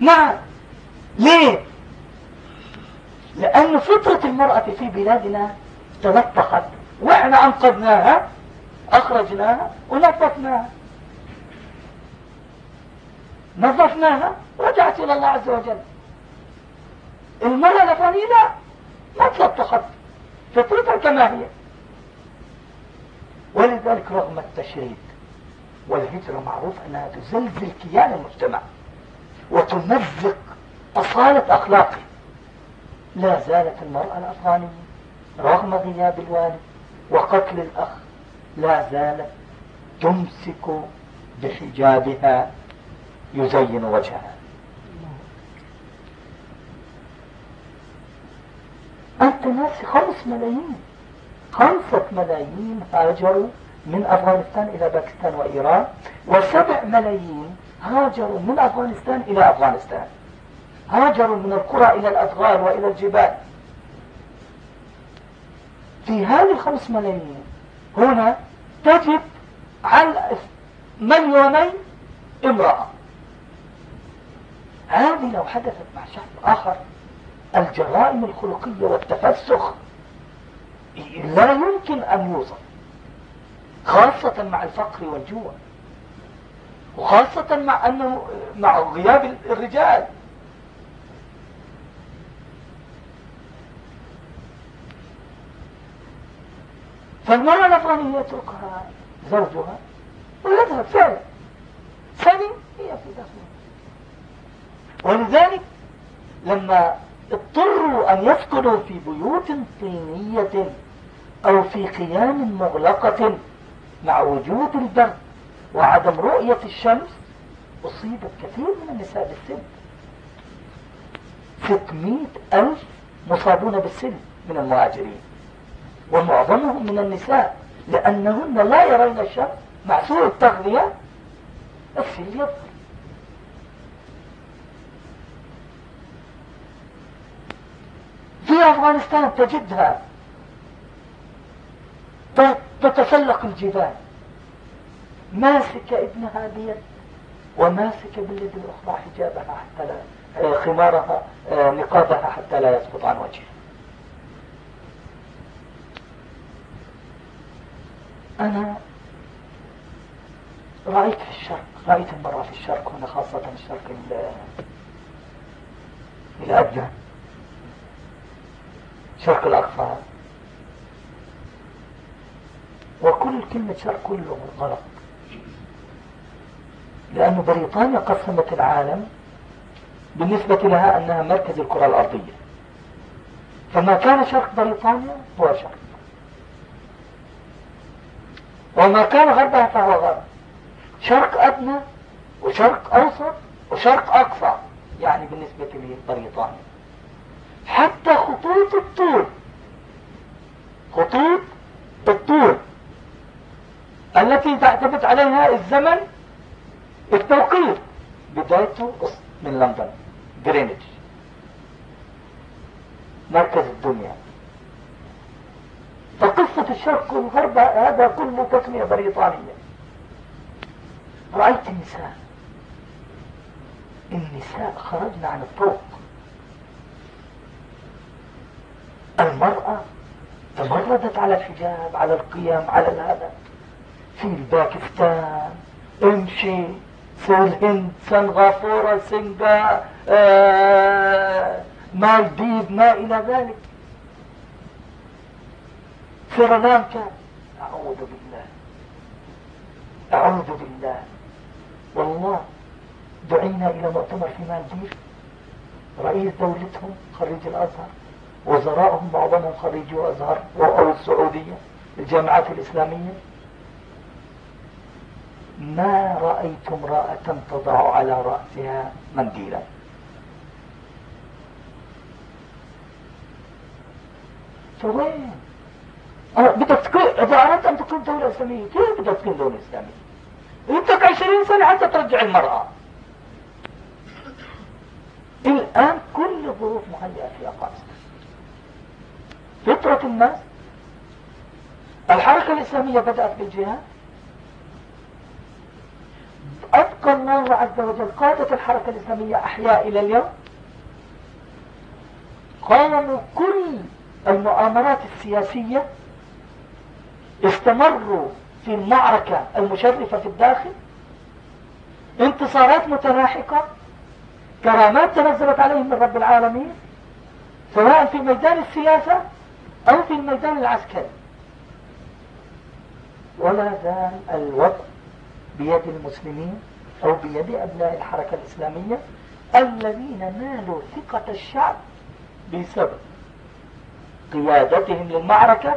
نعم. ليه؟ لأن فطرة المرأة في بلادنا تلطخت وإحنا أنقذناها أخرجناها ونظفناها. نظفناها رجعت إلى الله عز وجل. المرأة لا ما تلطخت فطرتها كما هي. ولذلك رغم التشريد والهجرة معروف أنها تزلزل كيان المجتمع وتمزق أصالة أخلاقه لا زالت المرأة الأفغانية رغم غياب الوالد وقتل الأخ لا زالت تمسك بحجابها يزين وجهها. أنت ناسي خمس ملايين. خمسة ملايين هاجروا من أفغانستان إلى باكستان وإيران وسبع ملايين هاجروا من أفغانستان إلى أفغانستان. هاجروا من القرى إلى الأدغال وإلى الجبال. في هذه الخمس ملايين هنا تجد على مليونين امرأة. هذه لو حدثت مع شعب آخر الجرائم الخلقية والتفسخ لا يمكن أن يوصف خاصة مع الفقر والجوع وخاصة مع أنه مع غياب الرجال. فالمرأة الأفغانية يتركها زوجها ويذهب فعلا. ثاني هي في داخلها ولذلك لما اضطروا أن يسكنوا في بيوت طينية أو في قيام مغلقة مع وجود البرد وعدم رؤية الشمس أصيبت كثير من النساء بالسن. ستمائة ألف مصابون بالسن من المهاجرين. ومعظمهم من النساء لأنهن لا يرين الشمس مع سوء التغذية السن يظهر في أفغانستان تجدها تتسلق الجبال. ماسك ابنها بيد وماسك باليد الأخرى حجابها حتى لا خمارها آه، نقابها حتى لا يسقط عن وجهها أنا رأيت في الشرق رأيت المرأة في الشرق هنا خاصة الشرق الأدنى شرق الأقصى وكل كلمة شرق كله غلط. لأن بريطانيا قسمت العالم بالنسبة لها أنها مركز الكرة الأرضية. فما كان شرق بريطانيا هو شرق. وما كان غربها فهو غرب. شرق أدنى وشرق أوسط وشرق أقصى يعني بالنسبة لبريطانيا حتى خطوط الطول خطوط الطول التي تعتمد عليها الزمن التوقيت بدايته من لندن جرينتش مركز الدنيا. فقصة الشرق والغرب هذا كله تسمية بريطانية رأيت النساء. النساء خرجن عن الطرق. المرأة تمردت على الحجاب على القيم على هذا في باكستان امشي في الهند سنغافورة سنغا آه مالديف ما إلى ذلك. سريلانكا أعوذ بالله. أعوذ بالله. والله دعينا إلى مؤتمر في مالديف. رئيس دولتهم خريج الأزهر وزرائهم بعضهم خريجي الأزهر أو السعودية الجامعات الإسلامية. ما رأيت امرأة تضع على رأسها منديلا. فوين؟ أه بدك تكون إذا أردت أن تكون دولة إسلامية. كيف بدك تكون دولة إسلامية؟ بدك عشرين سنة حتى ترجع المرأة. الآن كل الظروف مهيئة في أفغانستان. فطرة الناس. الحركة الإسلامية بدأت بالجهاد أبقى الله عز وجل قادة الحركة الإسلامية أحياء إلى اليوم. قاموا كل المؤامرات السياسية استمروا في المعركة المشرفة في الداخل؟ انتصارات متلاحقة كرامات تنزلت عليهم من رب العالمين؟ سواء في ميدان السياسة أو في الميدان العسكري؟ ولا زال الوضع بيد المسلمين أو بيد أبناء الحركة الإسلامية الذين نالوا ثقة الشعب بسبب قيادتهم للمعركة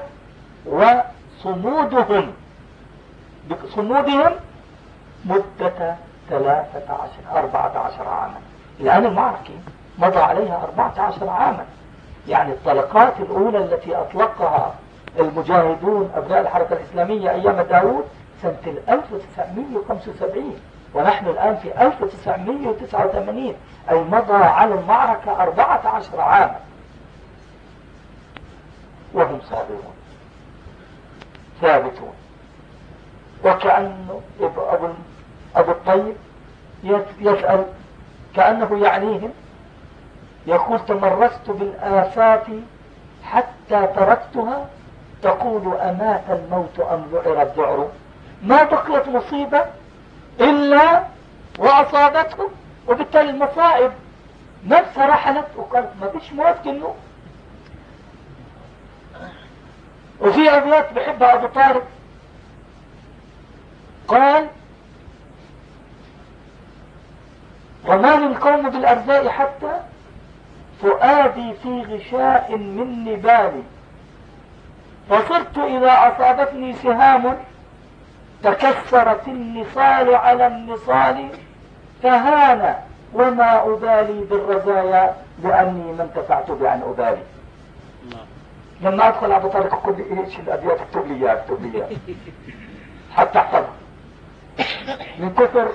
وصمودهم بصمودهم مدة ثلاثة عشر أربعة عشر عاما. الآن المعركة مضى عليها أربعة عشر عاما. يعني الطلقات الأولى التي أطلقها المجاهدون أبناء الحركة الإسلامية أيام داود سنة 1975 ونحن الآن في 1989 أي مضى على المعركة 14 عاما. وهم صابرون. ثابتون. وكأنه أبو, أبو الطيب يسأل كأنه يعنيهم يقول تمرست بالآفات حتى تركتها تقول أمات الموت أم ذعر الذعر ما بقيت مصيبة إلا وأصابته وبالتالي المصائب نفسها رحلت وقالت ما فيش موت كنه وفي أبيات بحبها أبو طارق. قال رماني القوم بالأرزاء حتى فؤادي في غشاء من نبالي فصرت إذا أصابتني سهام تكسرت النصال على النصال فهان وما أبالي بالرزايا لأني ما انتفعت بأن أبالي. لما أدخل أبو طارق يقول لي إيش الأبيات اكتب لي إياها اكتب لي إياها حتى أحفظها من كثر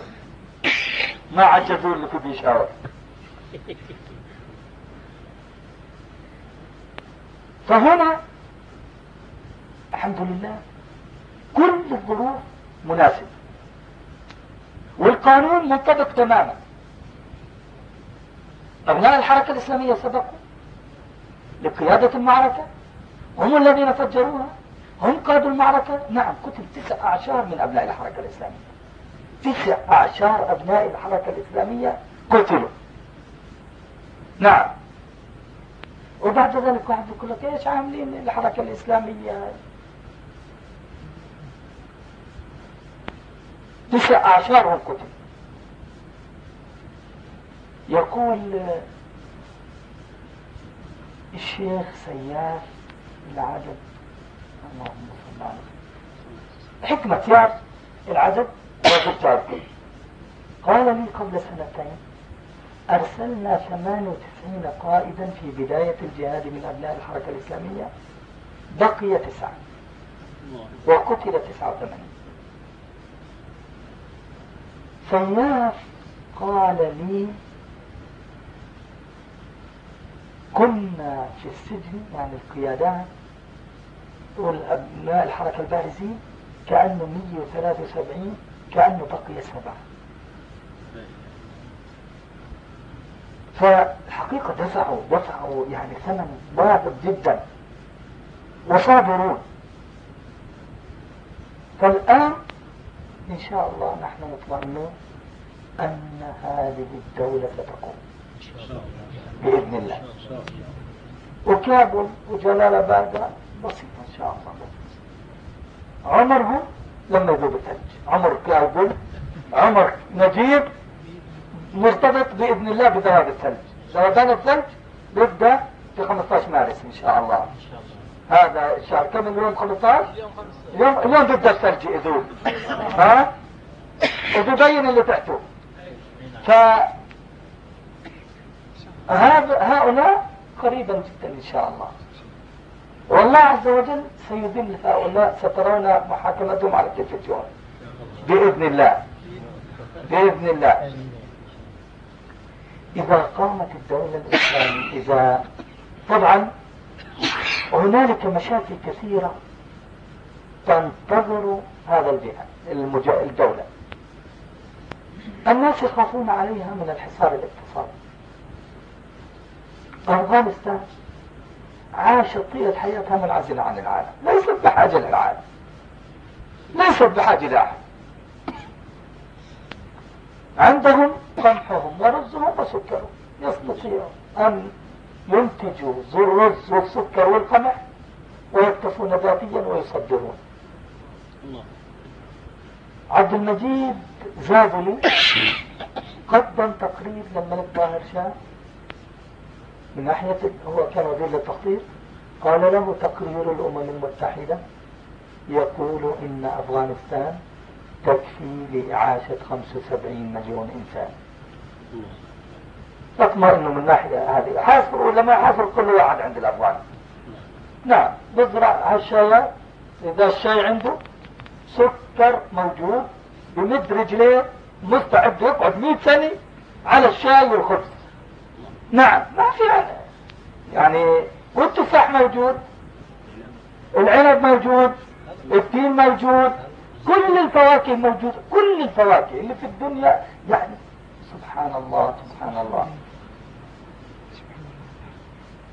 ما عجزوا اللي في بيشاور. فهنا الحمد لله كل الظروف مناسبة. والقانون منطبق تماما. أبناء الحركة الإسلامية سبقوا لقيادة المعركة. هم الذين فجروها. هم قادوا المعركة. نعم قتل تسع أعشار من أبناء الحركة الإسلامية. تسع أعشار أبناء الحركة الإسلامية قتلوا. نعم. وبعد ذلك واحد يقول لك إيش عاملين الحركة الإسلامية؟ تسع أعشارهم قتل يقول الشيخ سياف العدد اللهم صل على حكمة يار العدد. وزوجته قال لي قبل سنتين أرسلنا 98 قائدا في بداية الجهاد من أبناء الحركة الإسلامية. بقي تسعة. وقتل تسعة وثمانين. فالناس قال لي كنا في السجن يعني القيادات والأبناء الحركة البارزين كأنه 173 كأنه بقي سبعة فالحقيقة دفعوا دفعوا يعني ثمن باهظ جدا. وصابرون. فالآن إن شاء الله نحن مطمئنون أن هذه الدولة ستقوم. بإذن الله. وكابل وجلال آباد بسيطة إن شاء الله. عمرهم لما يذوب الثلج عمر يقول عمر نجيب مرتبط بإذن الله بذهاب الثلج. ذهبان الثلج يبدأ في 15 مارس إن شاء الله. هذا الشهر كم؟ اليوم 15 اليوم اليوم بيبدأ الثلج يذوب ها؟ وتبين اللي تحته. ف هؤلاء قريبا جدا إن شاء الله. والله عز وجل سيذل هؤلاء سترون محاكمتهم على التلفزيون. بإذن الله. بإذن الله. إذا قامت الدولة الإسلامية إذا طبعا هنالك مشاكل كثيرة تنتظر هذا البيئة الدولة. الناس يخافون عليها من الحصار الاقتصادي. أفغانستان عاشت طيلة حياتها منعزلة عن العالم. ليست بحاجة للعالم ليست بحاجة لأحد عندهم قمحهم ورزهم وسكرهم. يستطيعوا أن ينتجوا الرز والسكر والقمح ويكتفون ذاتيا ويصدرون. عبد المجيد زابلي قدم تقرير للملك باهر شاه. من ناحية هو كان وزير للتخطيط قال له تقرير الأمم المتحدة يقول إن أفغانستان تكفي لإعاشة 75 مليون إنسان. اطمئنوا من ناحية هذه. حاصر ما حاصر؟ كل واحد عند الأفغان. نعم بزرع هالشاي إذا الشاي عنده سكر موجود بمد رجليه مستعد يقعد 100 سنة على الشاي والخبز. نعم ما في يعني والتفاح موجود العنب موجود التين موجود كل الفواكه موجودة كل الفواكه اللي في الدنيا يعني. سبحان الله سبحان الله.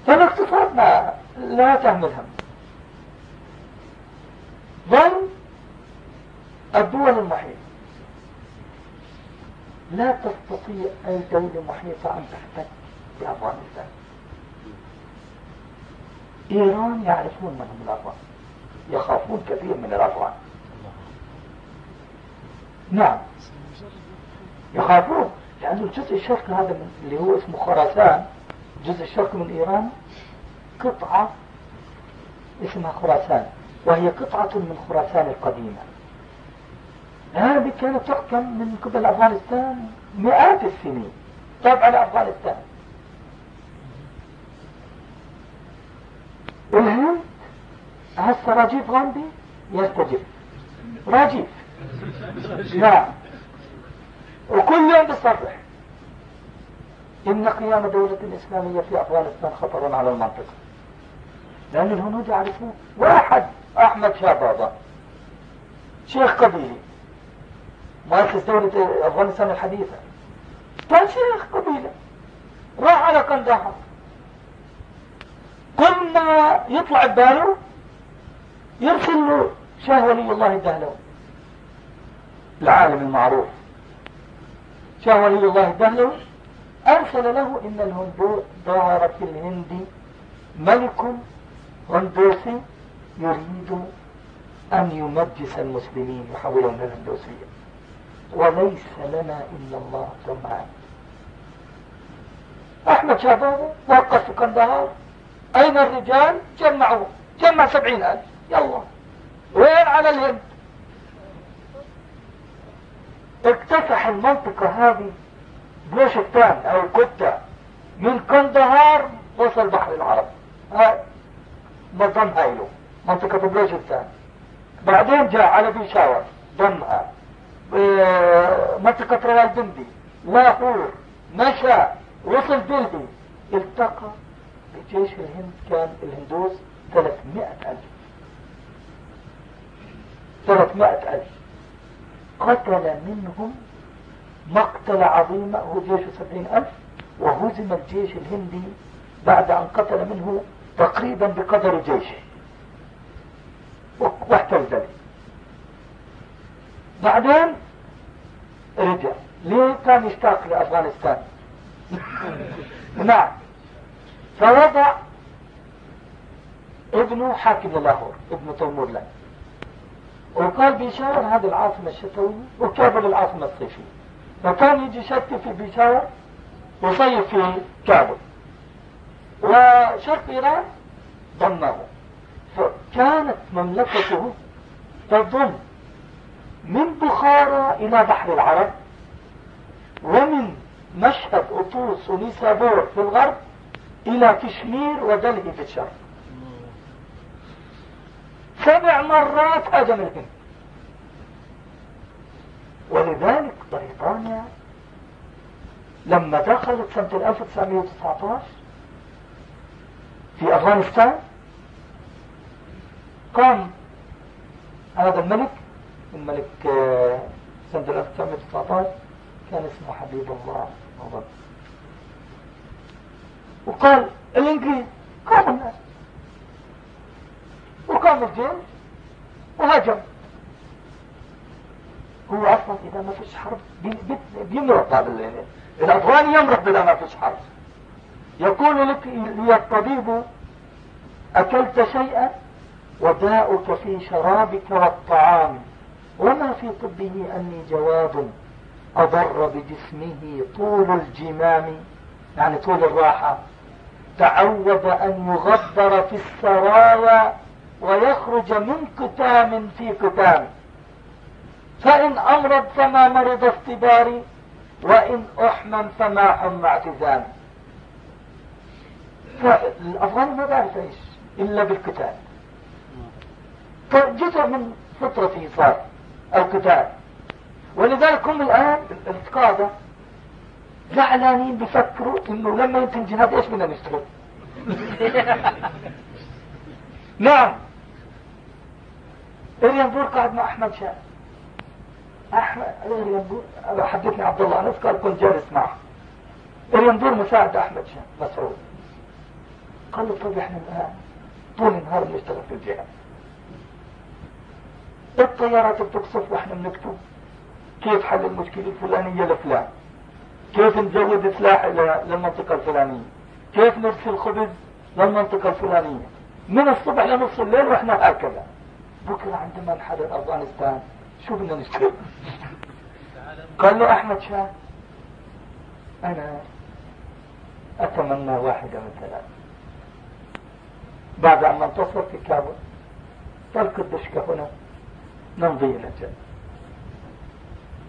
فالاقتصاد ما لا تهمل هم. ظل الدول المحيطة. لا تستطيع أي دولة محيطة أن تحتك. بأفغانستان إيران يعرفون من هم الأفغان يخافون كثير من الأفغان نعم. يخافون لأن الجزء الشرقي هذا اللي هو اسمه خراسان الجزء الشرقي من إيران قطعة اسمها خراسان وهي قطعة من خراسان القديمة. هذه كانت تحكم من قبل أفغانستان مئات السنين. طبعا أفغانستان. الهند هسه راجيف غاندي؟ يستجيب. راجيف. نعم. وكل يوم بيصرح إن قيام دولة إسلامية في أفغانستان خطر على المنطقة. لأن الهنود يعرفون واحد أحمد شابابا شيخ قبيلي. مؤسس دولة أفغانستان الحديثة. كان شيخ قبيلة. راح على قندهار. كل ما يطلع بباله يرسل له شاه ولي الله الدهلوي العالم المعروف. شاه ولي الله الدهلوي أرسل له إن الهندوس ظهر في الهند ملك هندوسي يريد أن يمجس المسلمين يحولهم للهندوسية وليس لنا إلا الله جمعان أحمد شابابه وقف في قندهار أين الرجال؟ جمعوا جمع سبعين ألف. يلا. وين على الهند؟ اكتسح المنطقة هذه بلوشتان أو كتة من كندهار وصل بحر العرب. هاي. نظمها له. منطقة بلوشتان بعدين جاء على بيشاور ضمها آه منطقة روالبندي لاهور. مشى. وصل دلهي التقى. بجيش الهند كان الهندوس 300 ألف. 300 ألف. قتل منهم مقتل عظيم هو جيش سبعين ألف وهزم الجيش الهندي بعد أن قتل منه تقريبا بقدر جيشه. واحتل بعدين رجع. ليه كان يشتاق لأفغانستان؟ [laughs] نعم. فوضع ابنه حاكم لاهور ابن تيمور لأن وقال بيشاور هذه العاصمة الشتوية وكابل العاصمة الصيفية فكان يجي شتي في بيشاور وصيف في كابل. وشرق إيران ضمه. فكانت مملكته تضم من بخارى إلى بحر العرب ومن مشهد أطوس ونيسابور في الغرب إلى كشمير ودلهي في الشرق سبع مرات هاجم الهند ولذلك بريطانيا لما دخلت سنة 1919 في أفغانستان قام هذا الملك الملك آه، سنة 1919 كان اسمه حبيب الله أظن وقال الإنجليز قام الناس. وقام الجيش وهجم. هو أصلا إذا ما فيش حرب. بيمرض الأفغاني يمرض إذا ما فيش حرب. يقول لك لي الطبيب أكلت شيئا وداؤك في شرابك والطعام وما في طبه أني جواد أضر بجسمه طول الجمام يعني طول الراحة. تعود أن يغبر في السرايا ويخرج من كتام في كتام. فإن أمرض فما مرض استباري وإن أحمم فما حم اعتزام. فالأفغان ما بعرف إيش إلا بالكتاب. جزء من فطرته صار الكتاب. ولذلك هم الآن القادة زعلانين بيفكروا إنه لما ينتهي الجهاد إيش بدنا نشتغل؟ [laughs] نعم. ارينبور قاعد مع أحمد شاه احمد ارينبور حدثني عبد الله انس قال كنت جالس معه. ارينبور مساعد أحمد شاه مسعود. قال له طيب إحنا الآن طول النهار بنشتغل في الجهاد الطيارات بتقصف وإحنا بنكتب كيف حل المشكلة الفلانية لفلان. كيف نزود سلاح للمنطقة الفلانية؟ كيف نرسل خبز للمنطقة الفلانية؟ من الصبح لنص الليل وإحنا هكذا. بكرة عندما نحرر أفغانستان شو بدنا نشتغل [laughs] قال له أحمد شاه أنا أتمنى واحدة من ثلاث بعد أن ننتصر في كابل ترك الدشكة هنا نمضي إلى الجنة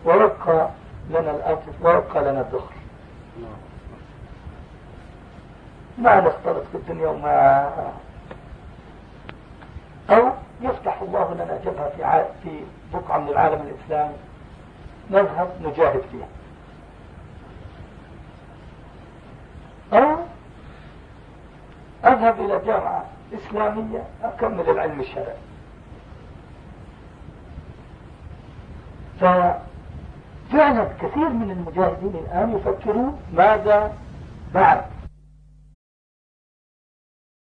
ويبقى لنا ويبقى لنا الدخل. ما نختلط في الدنيا وما أو يفتح الله لنا جبهة في في بقعة من العالم الإسلامي نذهب نجاهد فيها. أو أذهب إلى جامعة إسلامية أكمل العلم الشرعي. فعلا كثير من المجاهدين الآن يفكرون ماذا بعد.